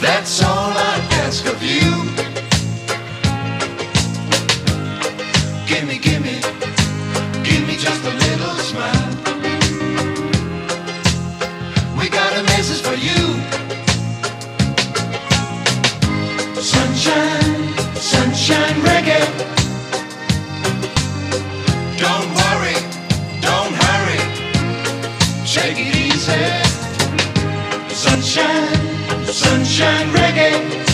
That's all I ask of you. Gimme, gimme, gimme just a little smile. We got a message for you. Sunshine, sunshine reggae. Don't worry, don't hurry. Take it easy. Sunshine sunshine reggae.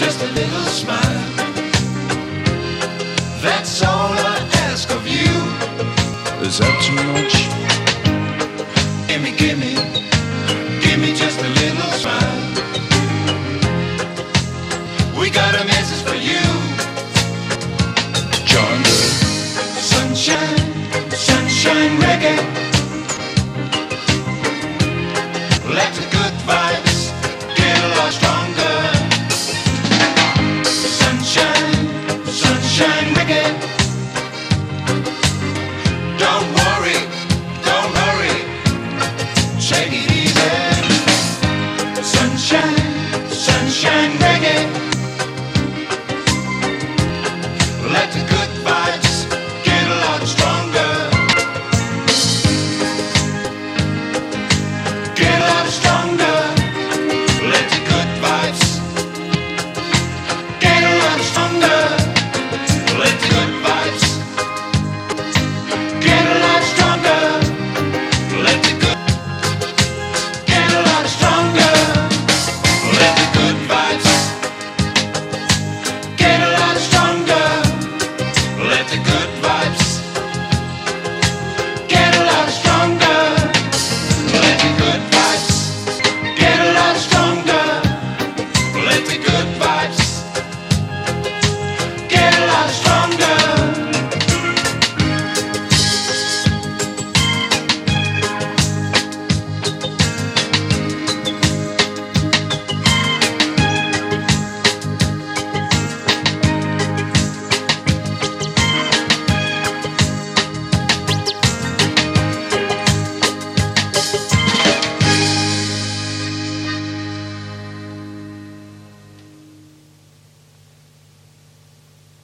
Just a little smile. That's all I ask of you. Is that too much? Gimme, gimme, gimme just a little smile. We got a message for you. John, Sunshine, sunshine reggae. bien.